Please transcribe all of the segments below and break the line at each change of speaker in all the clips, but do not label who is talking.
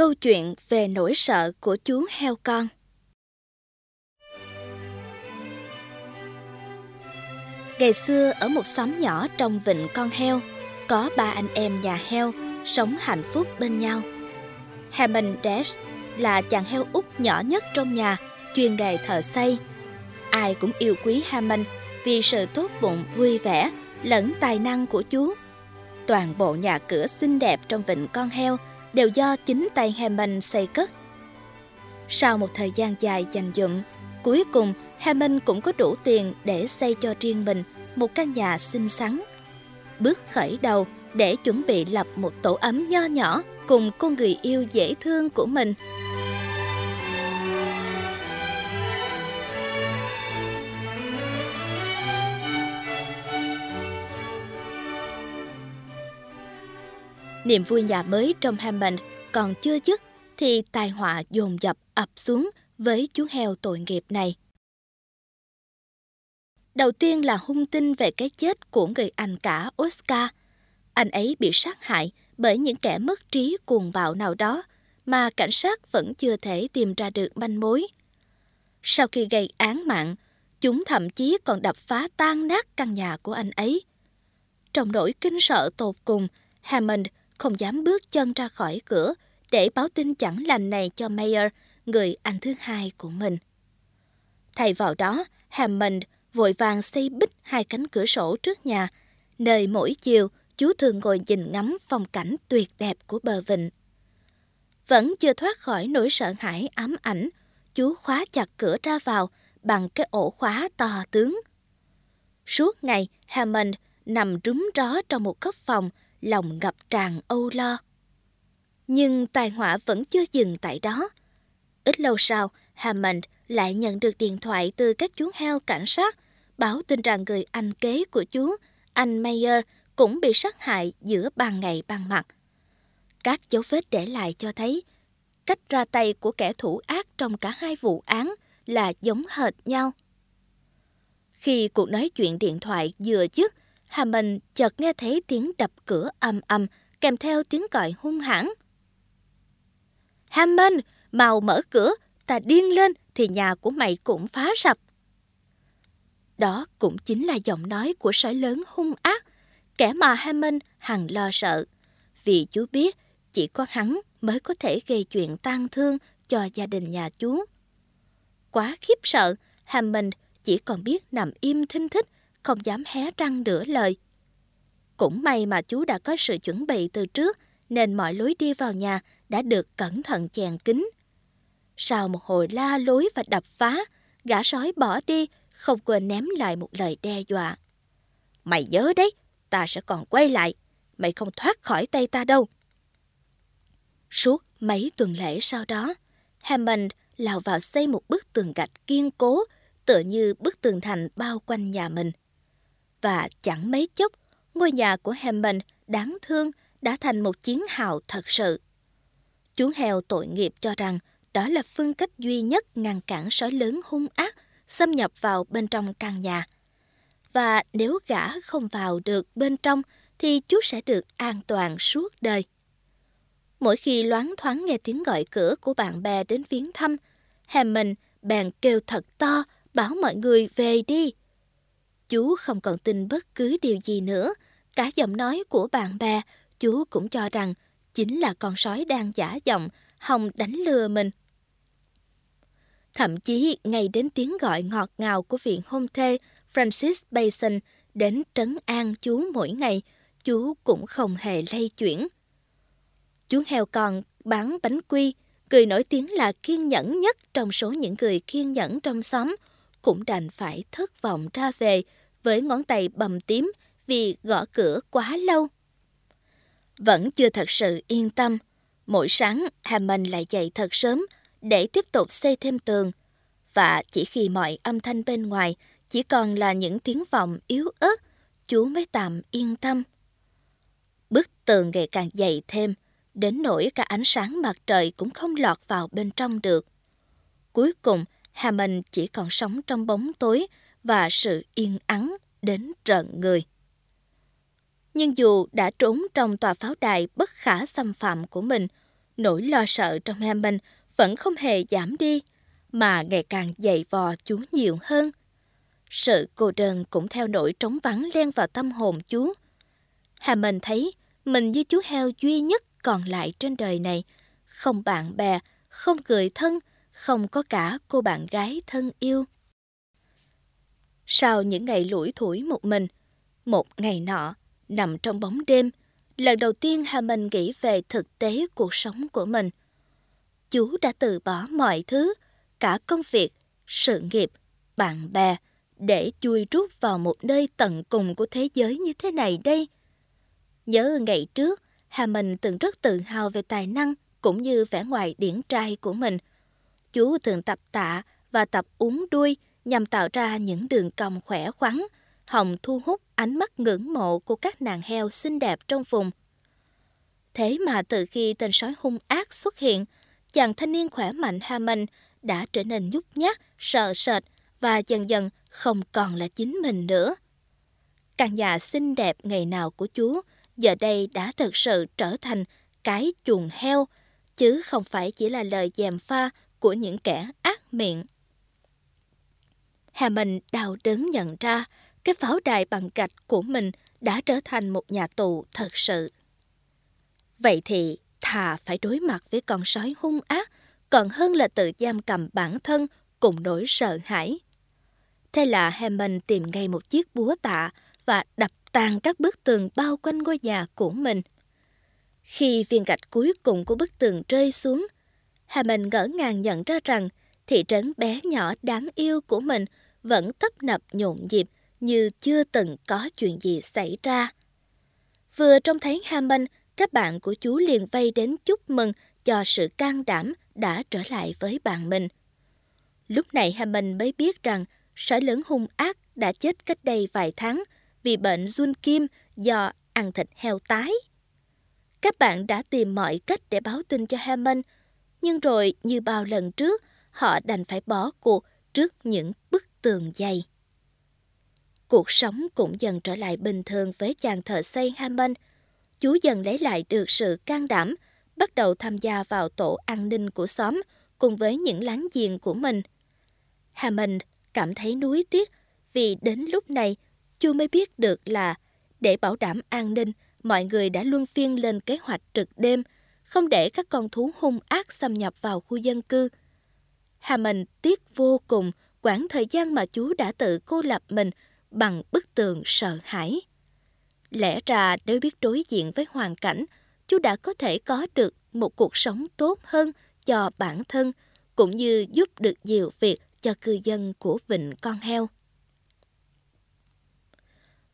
câu chuyện về nỗi sợ của chú heo con. Ngày xưa ở một xóm nhỏ trong vịnh con heo, có ba anh em nhà heo sống hạnh phúc bên nhau. Hammond Dash là chàng heo út nhỏ nhất trong nhà, chuyên nghề thợ xây. Ai cũng yêu quý Hammond vì sự tốt bụng, vui vẻ lẫn tài năng của chú. Toàn bộ nhà cửa xinh đẹp trong vịnh con heo đều do chính tay Hammond xây cất. Sau một thời gian dài dành dụm, cuối cùng Hammond cũng có đủ tiền để xây cho riêng mình một căn nhà xinh xắn. Bước khởi đầu để chuẩn bị lập một tổ ấm nho nhỏ cùng cô người yêu dễ thương của mình. Niềm vui nhà mới trong Hammond còn chưa dứt thì tai họa dồn dập ập xuống với chú heo tội nghiệp này. Đầu tiên là hung tin về cái chết của người anh cả Oscar. Anh ấy bị sát hại bởi những kẻ mất trí cuồng bạo nào đó mà cảnh sát vẫn chưa thể tìm ra được manh mối. Sau khi gây án mạng, chúng thậm chí còn đập phá tan nát căn nhà của anh ấy. Trong nỗi kinh sợ tột cùng, Hammond không dám bước chân ra khỏi cửa để báo tin chẳng lành này cho Mayer, người anh thứ hai của mình. Thay vào đó, Hammond vội vàng xây bích hai cánh cửa sổ trước nhà, nơi mỗi chiều chú thường ngồi nhìn ngắm phong cảnh tuyệt đẹp của bờ vịnh. Vẫn chưa thoát khỏi nỗi sợ hãi ám ảnh, chú khóa chặt cửa ra vào bằng cái ổ khóa to tướng. Suốt ngày, Hammond nằm rúm ró trong một góc phòng, lòng ngập tràn âu lo. Nhưng tai họa vẫn chưa dừng tại đó. Ít lâu sau, Hammond lại nhận được điện thoại từ các chú heo cảnh sát báo tin rằng người anh kế của chú, anh Mayer, cũng bị sát hại giữa ban ngày ban mặt. Các dấu vết để lại cho thấy cách ra tay của kẻ thủ ác trong cả hai vụ án là giống hệt nhau. Khi cuộc nói chuyện điện thoại vừa dứt, Hammond chợt nghe thấy tiếng đập cửa âm âm kèm theo tiếng gọi hung hãn. Hammond, mau mở cửa, ta điên lên thì nhà của mày cũng phá sập. Đó cũng chính là giọng nói của sói lớn hung ác, kẻ mà Hammond hằng lo sợ. Vì chú biết chỉ có hắn mới có thể gây chuyện tang thương cho gia đình nhà chú. Quá khiếp sợ, Hammond chỉ còn biết nằm im thinh thích, không dám hé răng nửa lời. Cũng may mà chú đã có sự chuẩn bị từ trước, nên mọi lối đi vào nhà đã được cẩn thận chèn kín. Sau một hồi la lối và đập phá, gã sói bỏ đi, không quên ném lại một lời đe dọa. Mày nhớ đấy, ta sẽ còn quay lại, mày không thoát khỏi tay ta đâu. Suốt mấy tuần lễ sau đó, Hammond lao vào xây một bức tường gạch kiên cố, tựa như bức tường thành bao quanh nhà mình. Và chẳng mấy chốc, ngôi nhà của Hammond đáng thương đã thành một chiến hào thật sự. Chú heo tội nghiệp cho rằng đó là phương cách duy nhất ngăn cản sói lớn hung ác xâm nhập vào bên trong căn nhà. Và nếu gã không vào được bên trong thì chú sẽ được an toàn suốt đời. Mỗi khi loáng thoáng nghe tiếng gọi cửa của bạn bè đến viếng thăm, Hammond bèn kêu thật to bảo mọi người về đi. Chú không còn tin bất cứ điều gì nữa. Cả giọng nói của bạn bè, chú cũng cho rằng chính là con sói đang giả giọng, hòng đánh lừa mình. Thậm chí ngay đến tiếng gọi ngọt ngào của viện hôn thê Francis Bason đến trấn an chú mỗi ngày, chú cũng không hề lay chuyển. Chú heo còn bán bánh quy, cười nổi tiếng là kiên nhẫn nhất trong số những người kiên nhẫn trong xóm, cũng đành phải thất vọng ra về với ngón tay bầm tím vì gõ cửa quá lâu. Vẫn chưa thật sự yên tâm, mỗi sáng Hammond lại dậy thật sớm để tiếp tục xây thêm tường. Và chỉ khi mọi âm thanh bên ngoài chỉ còn là những tiếng vọng yếu ớt, chú mới tạm yên tâm. Bức tường ngày càng dày thêm, đến nỗi cả ánh sáng mặt trời cũng không lọt vào bên trong được. Cuối cùng, Hammond chỉ còn sống trong bóng tối và sự yên ắng đến rợn người. Nhưng dù đã trốn trong tòa pháo đài bất khả xâm phạm của mình, Nỗi lo sợ trong Hammond vẫn không hề giảm đi, mà ngày càng dày vò chú nhiều hơn. Sự cô đơn cũng theo nỗi trống vắng len vào tâm hồn chú. Hammond thấy mình như chú heo duy nhất còn lại trên đời này, không bạn bè, không người thân, không có cả cô bạn gái thân yêu. Sau những ngày lủi thủi một mình, một ngày nọ, nằm trong bóng đêm, lần đầu tiên Hà Minh nghĩ về thực tế cuộc sống của mình. Chú đã từ bỏ mọi thứ, cả công việc, sự nghiệp, bạn bè, để chui rút vào một nơi tận cùng của thế giới như thế này đây. Nhớ ngày trước, Hà Minh từng rất tự hào về tài năng cũng như vẻ ngoài điển trai của mình. Chú thường tập tạ và tập uống đuôi nhằm tạo ra những đường cong khỏe khoắn, hồng thu hút ánh mắt ngưỡng mộ của các nàng heo xinh đẹp trong vùng. Thế mà từ khi tên sói hung ác xuất hiện, chàng thanh niên khỏe mạnh Hammond đã trở nên nhút nhát, sợ sệt và dần dần không còn là chính mình nữa. Căn nhà xinh đẹp ngày nào của chú giờ đây đã thực sự trở thành cái chuồng heo, chứ không phải chỉ là lời dèm pha của những kẻ ác miệng. Hammond đau đớn nhận ra cái pháo đài bằng gạch của mình đã trở thành một nhà tù thật sự. Vậy thì thà phải đối mặt với con sói hung ác còn hơn là tự giam cầm bản thân cùng nỗi sợ hãi. Thế là Hammond tìm ngay một chiếc búa tạ và đập tan các bức tường bao quanh ngôi nhà của mình. Khi viên gạch cuối cùng của bức tường rơi xuống, Hà Mình ngỡ ngàng nhận ra rằng thị trấn bé nhỏ đáng yêu của mình vẫn tấp nập nhộn nhịp như chưa từng có chuyện gì xảy ra. Vừa trông thấy Hà Minh, các bạn của chú liền vây đến chúc mừng cho sự can đảm đã trở lại với bạn mình. Lúc này Hà Minh mới biết rằng sói lớn hung ác đã chết cách đây vài tháng vì bệnh run kim do ăn thịt heo tái. Các bạn đã tìm mọi cách để báo tin cho Hammond, nhưng rồi như bao lần trước, họ đành phải bỏ cuộc trước những bức tường dày. Cuộc sống cũng dần trở lại bình thường với chàng thợ xây Hammond. Chú dần lấy lại được sự can đảm, bắt đầu tham gia vào tổ an ninh của xóm cùng với những láng giềng của mình. Hammond cảm thấy nuối tiếc vì đến lúc này chú mới biết được là để bảo đảm an ninh, mọi người đã luân phiên lên kế hoạch trực đêm, không để các con thú hung ác xâm nhập vào khu dân cư. Hammond tiếc vô cùng quãng thời gian mà chú đã tự cô lập mình bằng bức tường sợ hãi. Lẽ ra nếu biết đối diện với hoàn cảnh, chú đã có thể có được một cuộc sống tốt hơn cho bản thân, cũng như giúp được nhiều việc cho cư dân của vịnh con heo.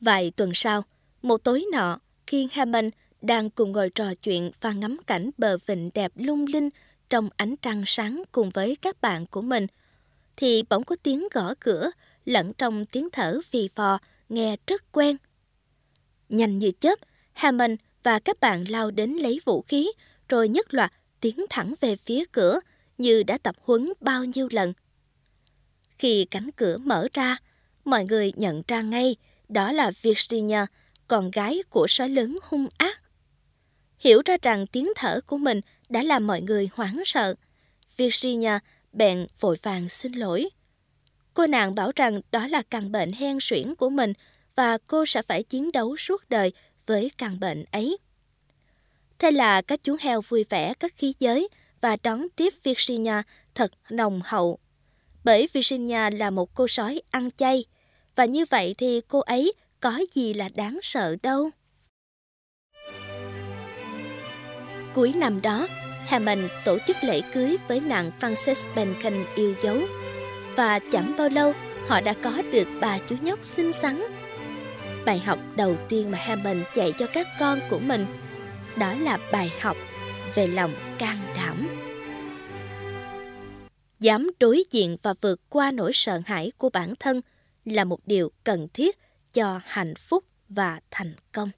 Vài tuần sau, một tối nọ, khi Hammond đang cùng ngồi trò chuyện và ngắm cảnh bờ vịnh đẹp lung linh trong ánh trăng sáng cùng với các bạn của mình, thì bỗng có tiếng gõ cửa lẫn trong tiếng thở phì phò nghe rất quen. Nhanh như chớp, Hammond và các bạn lao đến lấy vũ khí rồi nhất loạt tiến thẳng về phía cửa như đã tập huấn bao nhiêu lần. Khi cánh cửa mở ra, mọi người nhận ra ngay đó là Virginia, con gái của sói lớn hung ác. Hiểu ra rằng tiếng thở của mình đã làm mọi người hoảng sợ. Virginia bèn vội vàng xin lỗi. Cô nàng bảo rằng đó là căn bệnh hen suyễn của mình và cô sẽ phải chiến đấu suốt đời với căn bệnh ấy. Thế là các chú heo vui vẻ các khí giới và đón tiếp Virginia thật nồng hậu. Bởi Virginia là một cô sói ăn chay, và như vậy thì cô ấy có gì là đáng sợ đâu. Cuối năm đó, Hammond tổ chức lễ cưới với nàng Frances Bacon yêu dấu. Và chẳng bao lâu, họ đã có được ba chú nhóc xinh xắn. Bài học đầu tiên mà Hammond dạy cho các con của mình đó là bài học về lòng can đảm. Dám đối diện và vượt qua nỗi sợ hãi của bản thân là một điều cần thiết cho hạnh phúc và thành công.